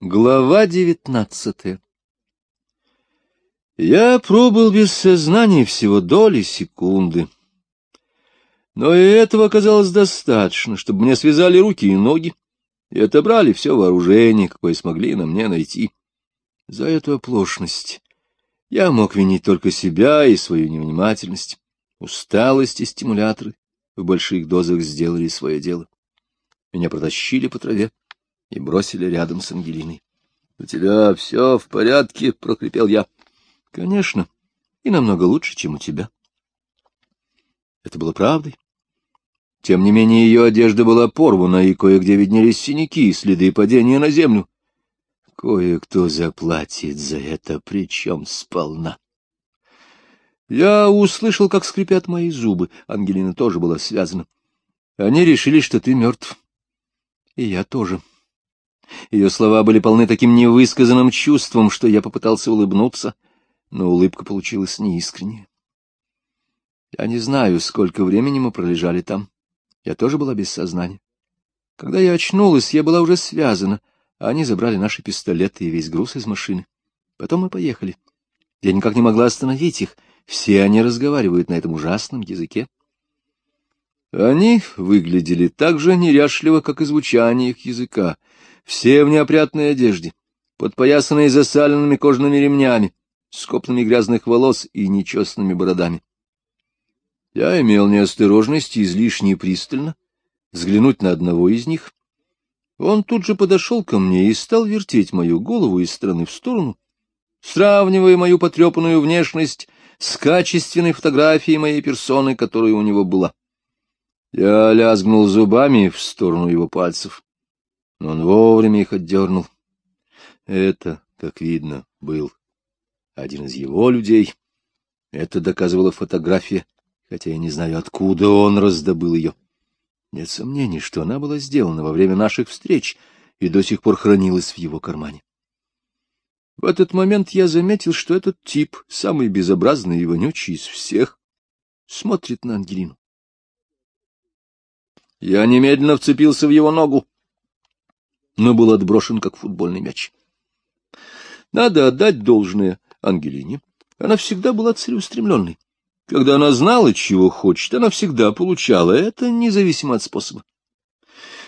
Глава девятнадцатая Я пробыл без сознания всего доли секунды. Но и этого оказалось достаточно, чтобы мне связали руки и ноги и отобрали все вооружение, какое смогли на мне найти. За эту оплошность я мог винить только себя и свою невнимательность. Усталость и стимуляторы в больших дозах сделали свое дело. Меня протащили по траве и бросили рядом с Ангелиной. — У тебя все в порядке? — прокрепел я. — Конечно, и намного лучше, чем у тебя. Это было правдой. Тем не менее, ее одежда была порвана, и кое-где виднелись синяки и следы падения на землю. Кое-кто заплатит за это, причем сполна. Я услышал, как скрипят мои зубы. Ангелина тоже была связана. Они решили, что ты мертв. И я тоже. Ее слова были полны таким невысказанным чувством, что я попытался улыбнуться, но улыбка получилась неискренняя. Я не знаю, сколько времени мы пролежали там. Я тоже была без сознания. Когда я очнулась, я была уже связана, а они забрали наши пистолеты и весь груз из машины. Потом мы поехали. Я никак не могла остановить их. Все они разговаривают на этом ужасном языке. Они выглядели так же неряшливо, как и звучание их языка. Все в неопрятной одежде, подпоясанные засаленными кожаными ремнями, с копнами грязных волос и нечестными бородами. Я имел неосторожность излишне пристально взглянуть на одного из них. Он тут же подошел ко мне и стал вертеть мою голову из стороны в сторону, сравнивая мою потрепанную внешность с качественной фотографией моей персоны, которая у него была. Я лязгнул зубами в сторону его пальцев, но он вовремя их отдернул. Это, как видно, был один из его людей. Это доказывала фотография, хотя я не знаю, откуда он раздобыл ее. Нет сомнений, что она была сделана во время наших встреч и до сих пор хранилась в его кармане. В этот момент я заметил, что этот тип, самый безобразный и вонючий из всех, смотрит на Ангелину. Я немедленно вцепился в его ногу, но был отброшен, как футбольный мяч. Надо отдать должное Ангелине. Она всегда была целеустремленной. Когда она знала, чего хочет, она всегда получала это, независимо от способа.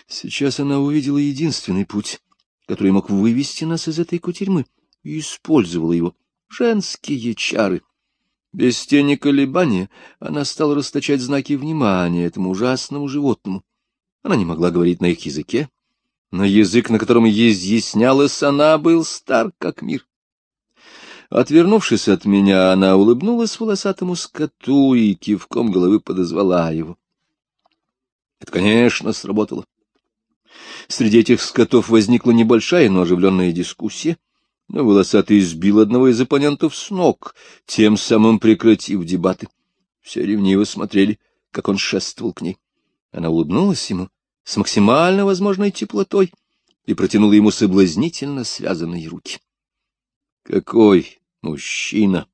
Сейчас она увидела единственный путь, который мог вывести нас из этой кутерьмы, и использовала его. Женские чары. Без тени колебания она стала расточать знаки внимания этому ужасному животному. Она не могла говорить на их языке, но язык, на котором изъяснялась она, был стар как мир. Отвернувшись от меня, она улыбнулась волосатому скоту и кивком головы подозвала его. Это, конечно, сработало. Среди этих скотов возникла небольшая, но оживленная дискуссия но волосатый сбил одного из оппонентов с ног, тем самым прекратив дебаты. Все ревниво смотрели, как он шествовал к ней. Она улыбнулась ему с максимально возможной теплотой и протянула ему соблазнительно связанные руки. Какой мужчина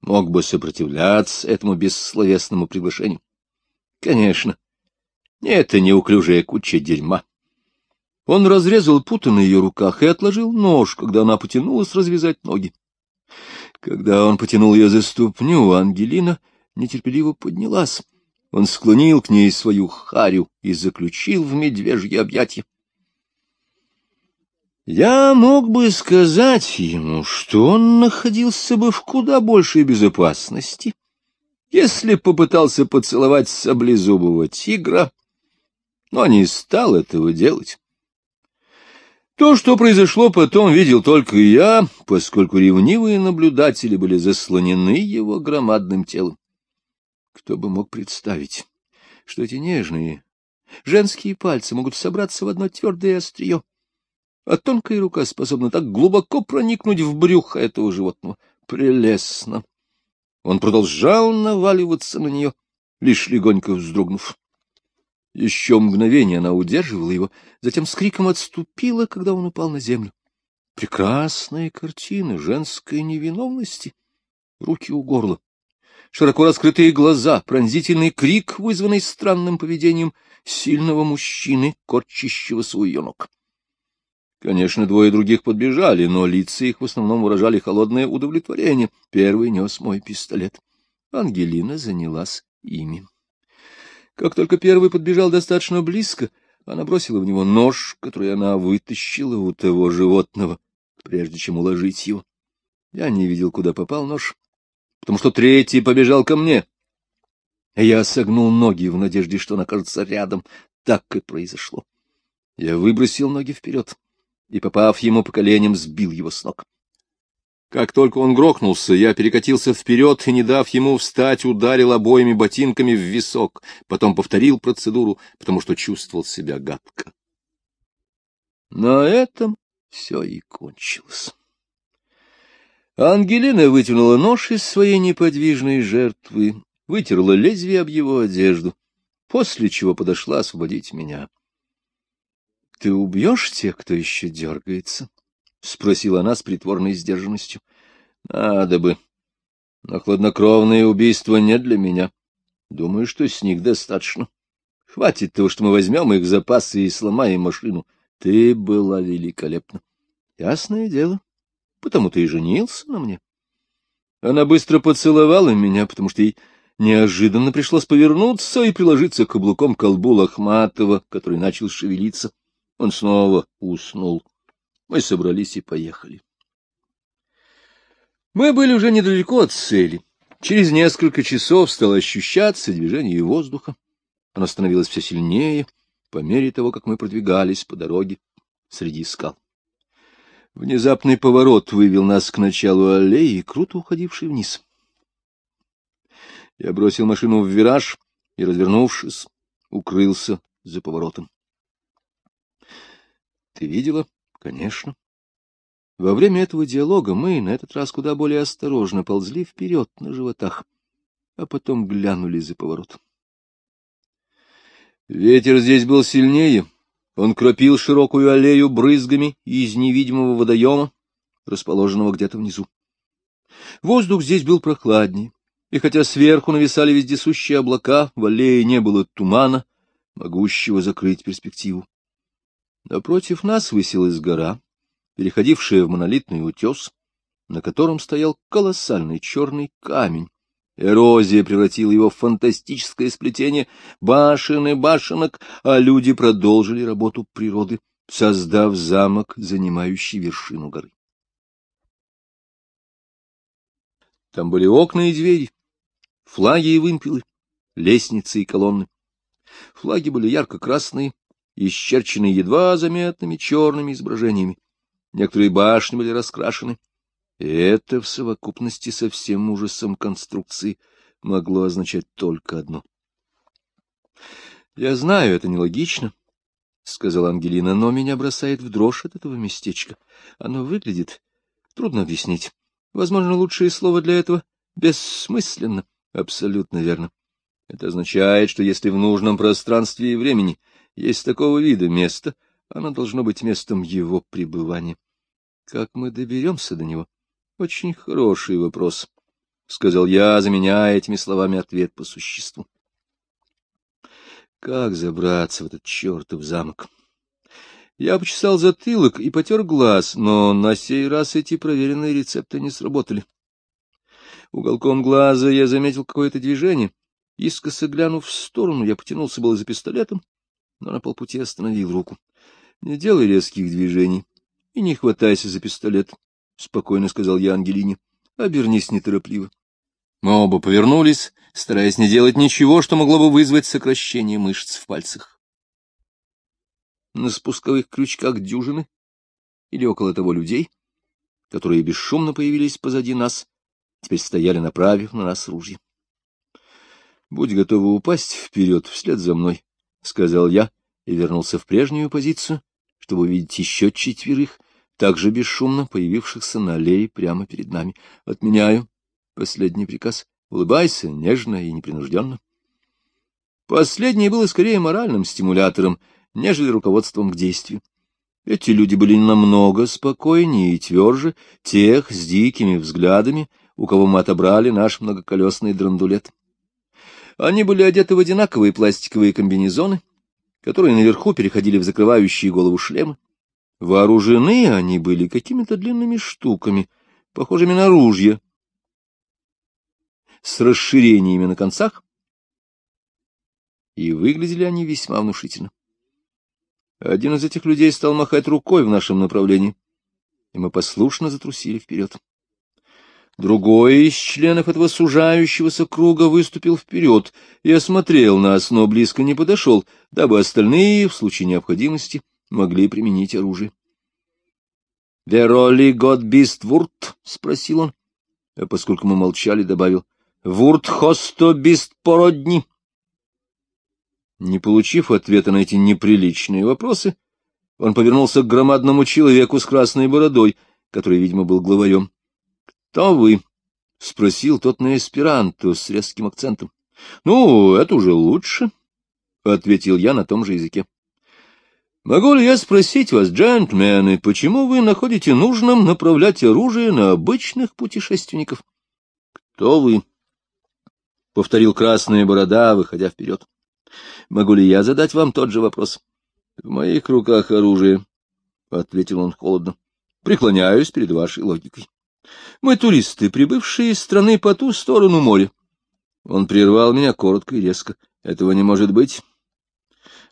мог бы сопротивляться этому бессловесному приглашению? Конечно, не это неуклюжая куча дерьма. Он разрезал путы на ее руках и отложил нож, когда она потянулась развязать ноги. Когда он потянул ее за ступню, Ангелина нетерпеливо поднялась. Он склонил к ней свою харю и заключил в медвежье объятье. Я мог бы сказать ему, что он находился бы в куда большей безопасности, если попытался поцеловать саблезубого тигра, но не стал этого делать. То, что произошло потом, видел только я, поскольку ревнивые наблюдатели были заслонены его громадным телом. Кто бы мог представить, что эти нежные женские пальцы могут собраться в одно твердое острие, а тонкая рука способна так глубоко проникнуть в брюхо этого животного. Прелестно! Он продолжал наваливаться на нее, лишь легонько вздрогнув. Еще мгновение она удерживала его, затем с криком отступила, когда он упал на землю. Прекрасная картина женской невиновности. Руки у горла, широко раскрытые глаза, пронзительный крик, вызванный странным поведением сильного мужчины, корчащего свой ног. Конечно, двое других подбежали, но лица их в основном выражали холодное удовлетворение. Первый нес мой пистолет. Ангелина занялась ими. Как только первый подбежал достаточно близко, она бросила в него нож, который она вытащила у того животного, прежде чем уложить его. Я не видел, куда попал нож, потому что третий побежал ко мне. Я согнул ноги в надежде, что он окажется рядом. Так и произошло. Я выбросил ноги вперед и, попав ему по коленям, сбил его с ног. Как только он грохнулся, я перекатился вперед и, не дав ему встать, ударил обоими ботинками в висок, потом повторил процедуру, потому что чувствовал себя гадко. На этом все и кончилось. Ангелина вытянула нож из своей неподвижной жертвы, вытерла лезвие об его одежду, после чего подошла освободить меня. — Ты убьешь тех, кто еще дергается? — спросила она с притворной сдержанностью. — Надо бы. Но хладнокровное убийство не для меня. Думаю, что с них достаточно. Хватит того, что мы возьмем их запасы и сломаем машину. Ты была великолепна. Ясное дело. Потому ты и женился на мне. Она быстро поцеловала меня, потому что ей неожиданно пришлось повернуться и приложиться каблуком к колбу Лохматова, который начал шевелиться. Он снова уснул. Мы собрались и поехали. Мы были уже недалеко от цели. Через несколько часов стало ощущаться движение воздуха. Оно становилось все сильнее по мере того, как мы продвигались по дороге среди скал. Внезапный поворот вывел нас к началу аллеи, круто уходившей вниз. Я бросил машину в вираж и, развернувшись, укрылся за поворотом. — Ты видела? Конечно. Во время этого диалога мы на этот раз куда более осторожно ползли вперед на животах, а потом глянули за поворот. Ветер здесь был сильнее. Он кропил широкую аллею брызгами из невидимого водоема, расположенного где-то внизу. Воздух здесь был прохладнее, и хотя сверху нависали вездесущие облака, в аллее не было тумана, могущего закрыть перспективу. Напротив нас высилась гора, переходившая в монолитный утес, на котором стоял колоссальный черный камень. Эрозия превратила его в фантастическое сплетение башен и башенок, а люди продолжили работу природы, создав замок, занимающий вершину горы. Там были окна и двери, флаги и вымпелы, лестницы и колонны. Флаги были ярко-красные, исчерченные едва заметными черными изображениями. Некоторые башни были раскрашены. Это в совокупности со всем ужасом конструкции могло означать только одно. — Я знаю, это нелогично, — сказала Ангелина, — но меня бросает в дрожь от этого местечка. Оно выглядит... Трудно объяснить. Возможно, лучшее слово для этого — бессмысленно. Абсолютно верно. Это означает, что если в нужном пространстве и времени есть такого вида место, оно должно быть местом его пребывания. Как мы доберемся до него? Очень хороший вопрос, — сказал я, заменяя этими словами ответ по существу. Как забраться в этот чертов замок? Я почесал затылок и потер глаз, но на сей раз эти проверенные рецепты не сработали. Уголком глаза я заметил какое-то движение. Искоса глянув в сторону, я потянулся было за пистолетом, но на полпути остановил руку. — Не делай резких движений и не хватайся за пистолет, — спокойно сказал я Ангелине. — Обернись неторопливо. Мы оба повернулись, стараясь не делать ничего, что могло бы вызвать сокращение мышц в пальцах. На спусковых крючках дюжины или около того людей, которые бесшумно появились позади нас, теперь стояли, направив на нас ружья. — Будь готова упасть вперед, вслед за мной, — сказал я и вернулся в прежнюю позицию, чтобы увидеть еще четверых, также бесшумно появившихся на аллее прямо перед нами. Отменяю последний приказ. Улыбайся нежно и непринужденно. Последнее было скорее моральным стимулятором, нежели руководством к действию. Эти люди были намного спокойнее и тверже тех с дикими взглядами, у кого мы отобрали наш многоколесный драндулет. Они были одеты в одинаковые пластиковые комбинезоны, которые наверху переходили в закрывающие голову шлемы. Вооружены они были какими-то длинными штуками, похожими на ружья, с расширениями на концах, и выглядели они весьма внушительно. Один из этих людей стал махать рукой в нашем направлении, и мы послушно затрусили вперед. Другой из членов этого сужающегося круга выступил вперед и осмотрел нас, но близко не подошел, дабы остальные, в случае необходимости, могли применить оружие. — Вероли год бист вурт? — спросил он. А поскольку мы молчали, добавил. — Вурт хосто бист породни. Не получив ответа на эти неприличные вопросы, он повернулся к громадному человеку с красной бородой, который, видимо, был главарем. — Кто вы? — спросил тот на эсперанто с резким акцентом. — Ну, это уже лучше, — ответил я на том же языке. — Могу ли я спросить вас, джентльмены, почему вы находите нужным направлять оружие на обычных путешественников? — Кто вы? — повторил красная борода, выходя вперед. — Могу ли я задать вам тот же вопрос? — В моих руках оружие, — ответил он холодно. — Преклоняюсь перед вашей логикой. Мы туристы, прибывшие из страны по ту сторону моря. Он прервал меня коротко и резко. Этого не может быть.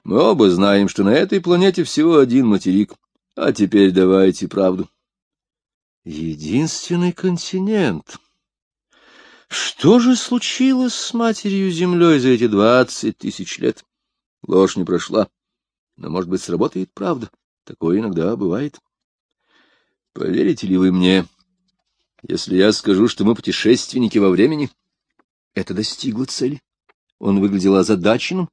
Мы оба знаем, что на этой планете всего один материк. А теперь давайте правду. Единственный континент. Что же случилось с матерью Землей за эти двадцать тысяч лет? Ложь не прошла. Но, может быть, сработает правда. Такое иногда бывает. Поверите ли вы мне, если я скажу, что мы путешественники во времени, это достигло цели. Он выглядел озадаченным,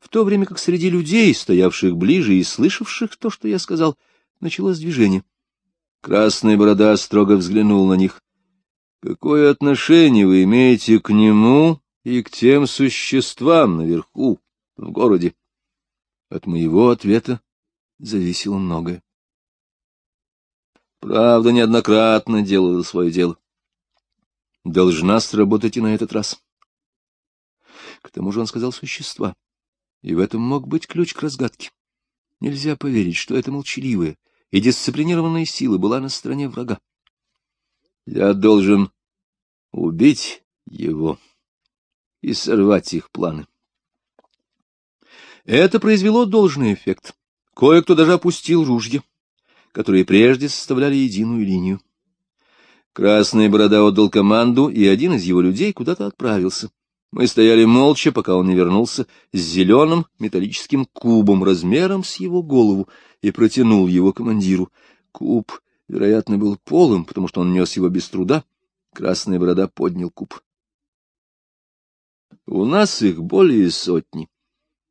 в то время как среди людей, стоявших ближе и слышавших то, что я сказал, началось движение. Красная борода строго взглянул на них. — Какое отношение вы имеете к нему и к тем существам наверху, в городе? От моего ответа зависело многое. Правда, неоднократно делала свое дело. Должна сработать и на этот раз. К тому же он сказал существа, и в этом мог быть ключ к разгадке. Нельзя поверить, что эта молчаливая и дисциплинированная сила была на стороне врага. Я должен убить его и сорвать их планы. Это произвело должный эффект. Кое-кто даже опустил ружья которые прежде составляли единую линию. Красная борода отдал команду, и один из его людей куда-то отправился. Мы стояли молча, пока он не вернулся с зеленым металлическим кубом размером с его голову и протянул его командиру. Куб, вероятно, был полым, потому что он нес его без труда. Красная борода поднял куб. У нас их более сотни.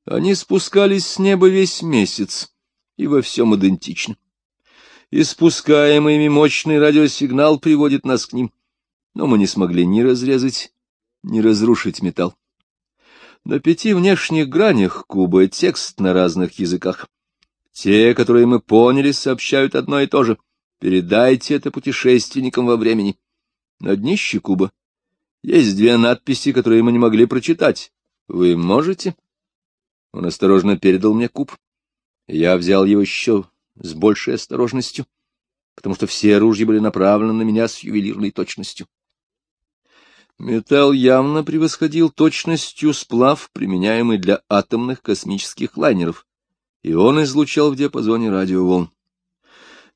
Они спускались с неба весь месяц, и во всем идентично. Испускаемый ими мощный радиосигнал приводит нас к ним, но мы не смогли ни разрезать, ни разрушить металл. На пяти внешних гранях куба текст на разных языках. Те, которые мы поняли, сообщают одно и то же. Передайте это путешественникам во времени. На днище куба есть две надписи, которые мы не могли прочитать. Вы можете? Он осторожно передал мне куб. Я взял его еще с большей осторожностью, потому что все ружья были направлены на меня с ювелирной точностью. Металл явно превосходил точностью сплав, применяемый для атомных космических лайнеров, и он излучал в диапазоне радиоволн.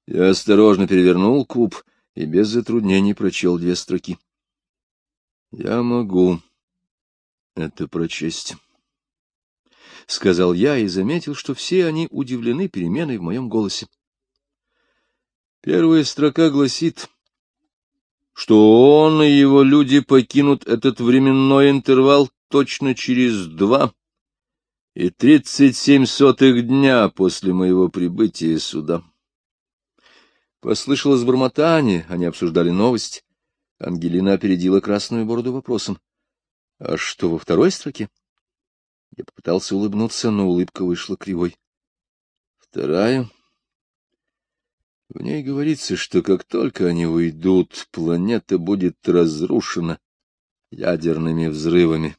Я осторожно перевернул куб и без затруднений прочел две строки. Я могу это прочесть. — сказал я и заметил, что все они удивлены переменой в моем голосе. Первая строка гласит, что он и его люди покинут этот временной интервал точно через два и тридцать семь сотых дня после моего прибытия сюда. Послышалось бормотание, они обсуждали новость. Ангелина опередила красную бороду вопросом. — А что во второй строке? — я попытался улыбнуться, но улыбка вышла кривой. Вторая. В ней говорится, что как только они уйдут, планета будет разрушена ядерными взрывами.